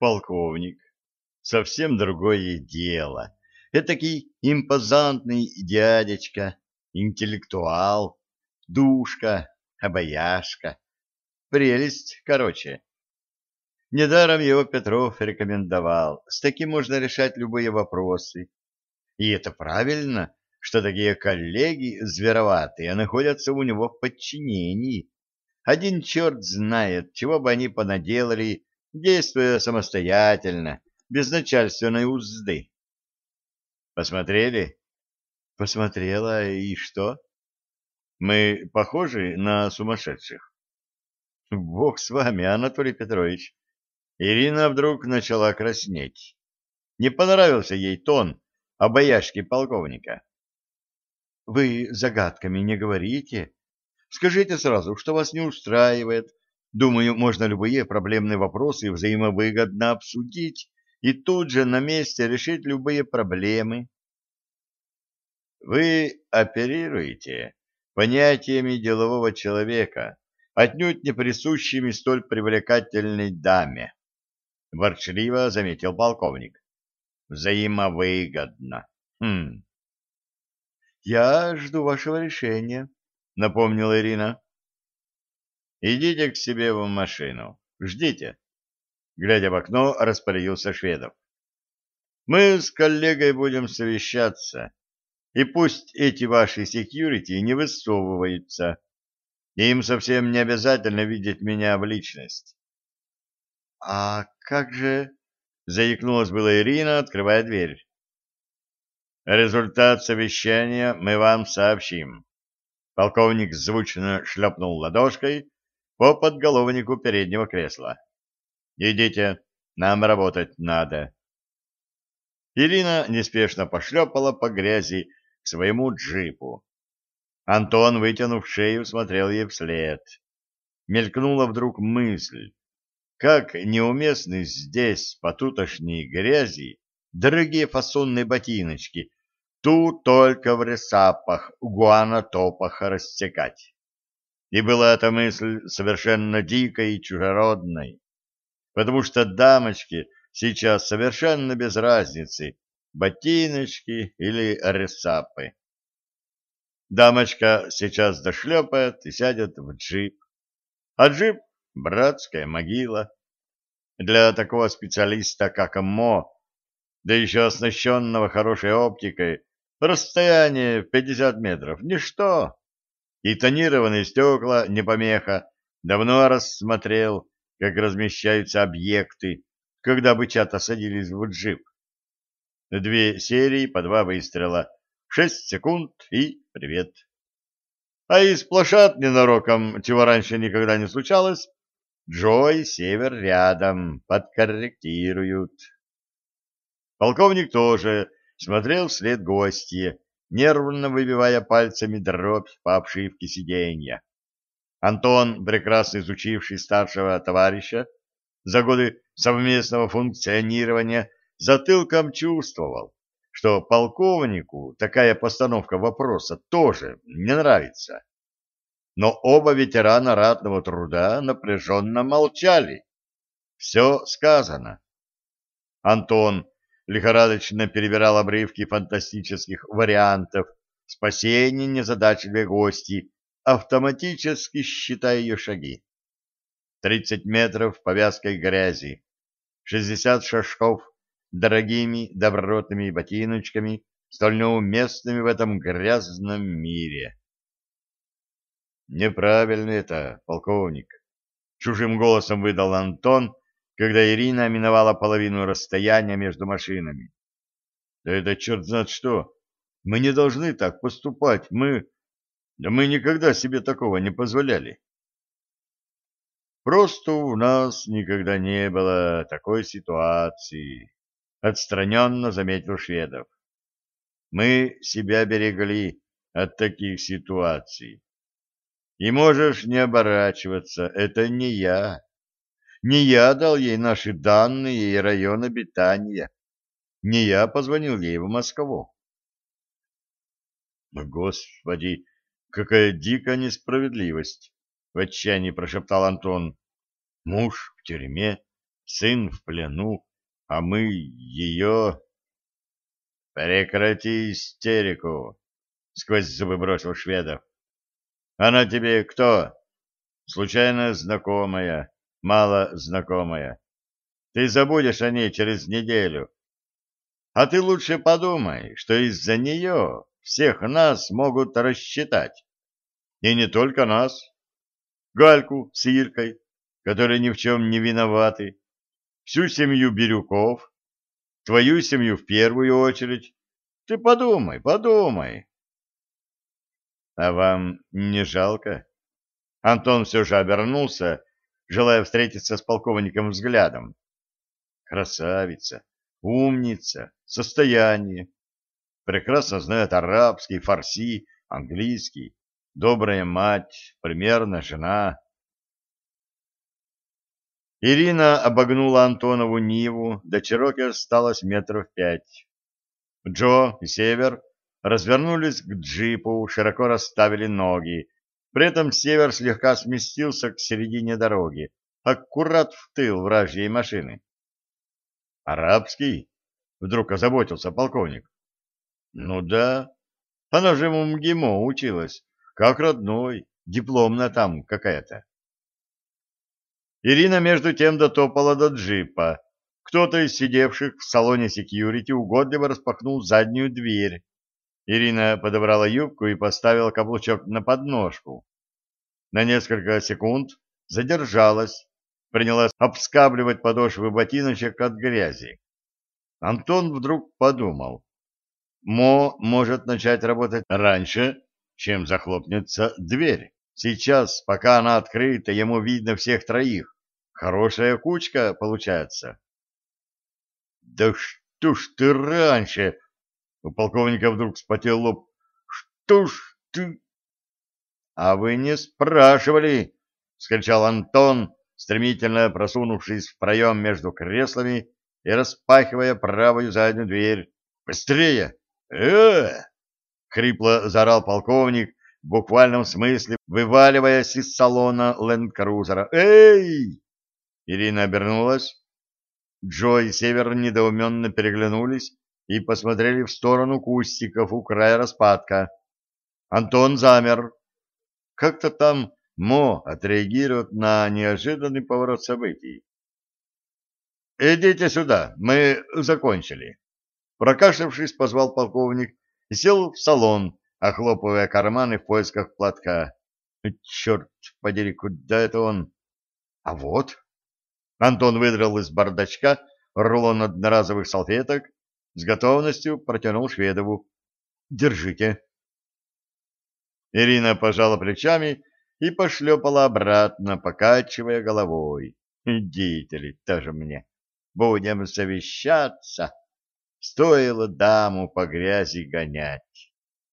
полковник. Совсем другое дело. Этакий импозантный дядечка, интеллектуал, душка, обаяшка. Прелесть, короче. Недаром его Петров рекомендовал. С таким можно решать любые вопросы. И это правильно, что такие коллеги звероватые находятся у него в подчинении. Один черт знает, чего бы они понаделали, действуя самостоятельно, без начальственной узды. Посмотрели? Посмотрела, и что? Мы похожи на сумасшедших? Бог с вами, Анатолий Петрович. Ирина вдруг начала краснеть. Не понравился ей тон обаяшки полковника. Вы загадками не говорите. Скажите сразу, что вас не устраивает. Думаю, можно любые проблемные вопросы взаимовыгодно обсудить и тут же на месте решить любые проблемы. Вы оперируете понятиями делового человека, отнюдь не присущими столь привлекательной даме, — ворчливо заметил полковник. — Взаимовыгодно. Хм. — Я жду вашего решения, — напомнила Ирина. — Идите к себе в машину. Ждите. Глядя в окно, распорядился Шведов. — Мы с коллегой будем совещаться, и пусть эти ваши секьюрити не высовываются. Им совсем не обязательно видеть меня в личность. — А как же... — заикнулась была Ирина, открывая дверь. — Результат совещания мы вам сообщим. Полковник звучно шлепнул ладошкой по подголовнику переднего кресла. — Идите, нам работать надо. Ирина неспешно пошлепала по грязи к своему джипу. Антон, вытянув шею, смотрел ей вслед. Мелькнула вдруг мысль, как неуместны здесь, по тутошней грязи, дорогие фасонные ботиночки, тут только в ресапах, гуанотопах рассекать. И была эта мысль совершенно дикой и чужеродной, потому что дамочки сейчас совершенно без разницы, ботиночки или ресапы. Дамочка сейчас дошлепает и сядет в джип. А джип — братская могила. Для такого специалиста, как Мо, да еще оснащенного хорошей оптикой, расстояние в 50 метров — ничто. И тонированные стекла — не помеха. Давно рассмотрел, как размещаются объекты, когда бычата садились в джип. Две серии по два выстрела — Шесть секунд и привет. А из плашат ненароком, чего раньше никогда не случалось, Джой север рядом, подкорректируют. Полковник тоже смотрел вслед гостья, нервно выбивая пальцами дробь по обшивке сиденья. Антон, прекрасно изучивший старшего товарища, за годы совместного функционирования затылком чувствовал, что полковнику такая постановка вопроса тоже не нравится. Но оба ветерана ратного труда напряженно молчали. Все сказано. Антон лихорадочно перебирал обрывки фантастических вариантов спасения незадачливой гости, автоматически считая ее шаги. Тридцать метров повязкой грязи, шестьдесят шажков дорогими добротными ботиночками, столь неуместными в этом грязном мире. Неправильно это, полковник, чужим голосом выдал Антон, когда Ирина миновала половину расстояния между машинами. Да это черт знает что. Мы не должны так поступать. Мы... Да мы никогда себе такого не позволяли. Просто у нас никогда не было такой ситуации, — отстраненно заметил Шведов. «Мы себя берегли от таких ситуаций. И можешь не оборачиваться, это не я. Не я дал ей наши данные и район обитания. Не я позвонил ей в Москву». «Господи, какая дикая несправедливость!» — в отчаянии прошептал Антон. «Муж в тюрьме, сын в плену, а мы ее... Прекрати истерику, сквозь зубы бросил Шведов. Она тебе кто? Случайно знакомая, мало знакомая. Ты забудешь о ней через неделю. А ты лучше подумай, что из-за нее всех нас могут рассчитать. И не только нас. Гальку с Иркой, которые ни в чем не виноваты, всю семью Бирюков, твою семью в первую очередь. Ты подумай, подумай. А вам не жалко? Антон все же обернулся, желая встретиться с полковником взглядом. Красавица, умница, состояние. Прекрасно знает арабский, фарси, английский. Добрая мать, примерно жена. Ирина обогнула Антонову Ниву, до Чироки осталось метров пять. Джо и Север развернулись к джипу, широко расставили ноги. При этом Север слегка сместился к середине дороги, аккурат в тыл вражьей машины. «Арабский?» — вдруг озаботился полковник. «Ну да. Она же в МГИМО училась, как родной, дипломная там какая-то». Ирина между тем дотопала до джипа. Кто-то из сидевших в салоне секьюрити угодливо распахнул заднюю дверь. Ирина подобрала юбку и поставила каблучок на подножку. На несколько секунд задержалась, принялась обскабливать подошвы ботиночек от грязи. Антон вдруг подумал, Мо может начать работать раньше, чем захлопнется дверь. Сейчас, пока она открыта, ему видно всех троих. Хорошая кучка получается. Да что ж ты раньше? У полковника вдруг вспотел лоб. Что ж ты... А вы не спрашивали, скричал Антон, стремительно просунувшись в проем между креслами и распахивая правую заднюю дверь. «Быстрее! э хрипло заорал полковник, в буквальном смысле вываливаясь из салона ленд-крузера. «Эй!» Ирина обернулась. Джо и Север недоуменно переглянулись и посмотрели в сторону кустиков у края распадка. Антон замер. Как-то там Мо отреагирует на неожиданный поворот событий. «Идите сюда, мы закончили». Прокашлявшись, позвал полковник и сел в салон, охлопывая карманы в поисках платка. «Черт подери, куда это он?» «А вот». Антон выдрал из бардачка рулон одноразовых салфеток, с готовностью протянул Шведову. «Держите». Ирина пожала плечами и пошлепала обратно, покачивая головой. Деятели тоже мне. Будем совещаться. Стоило даму по грязи гонять.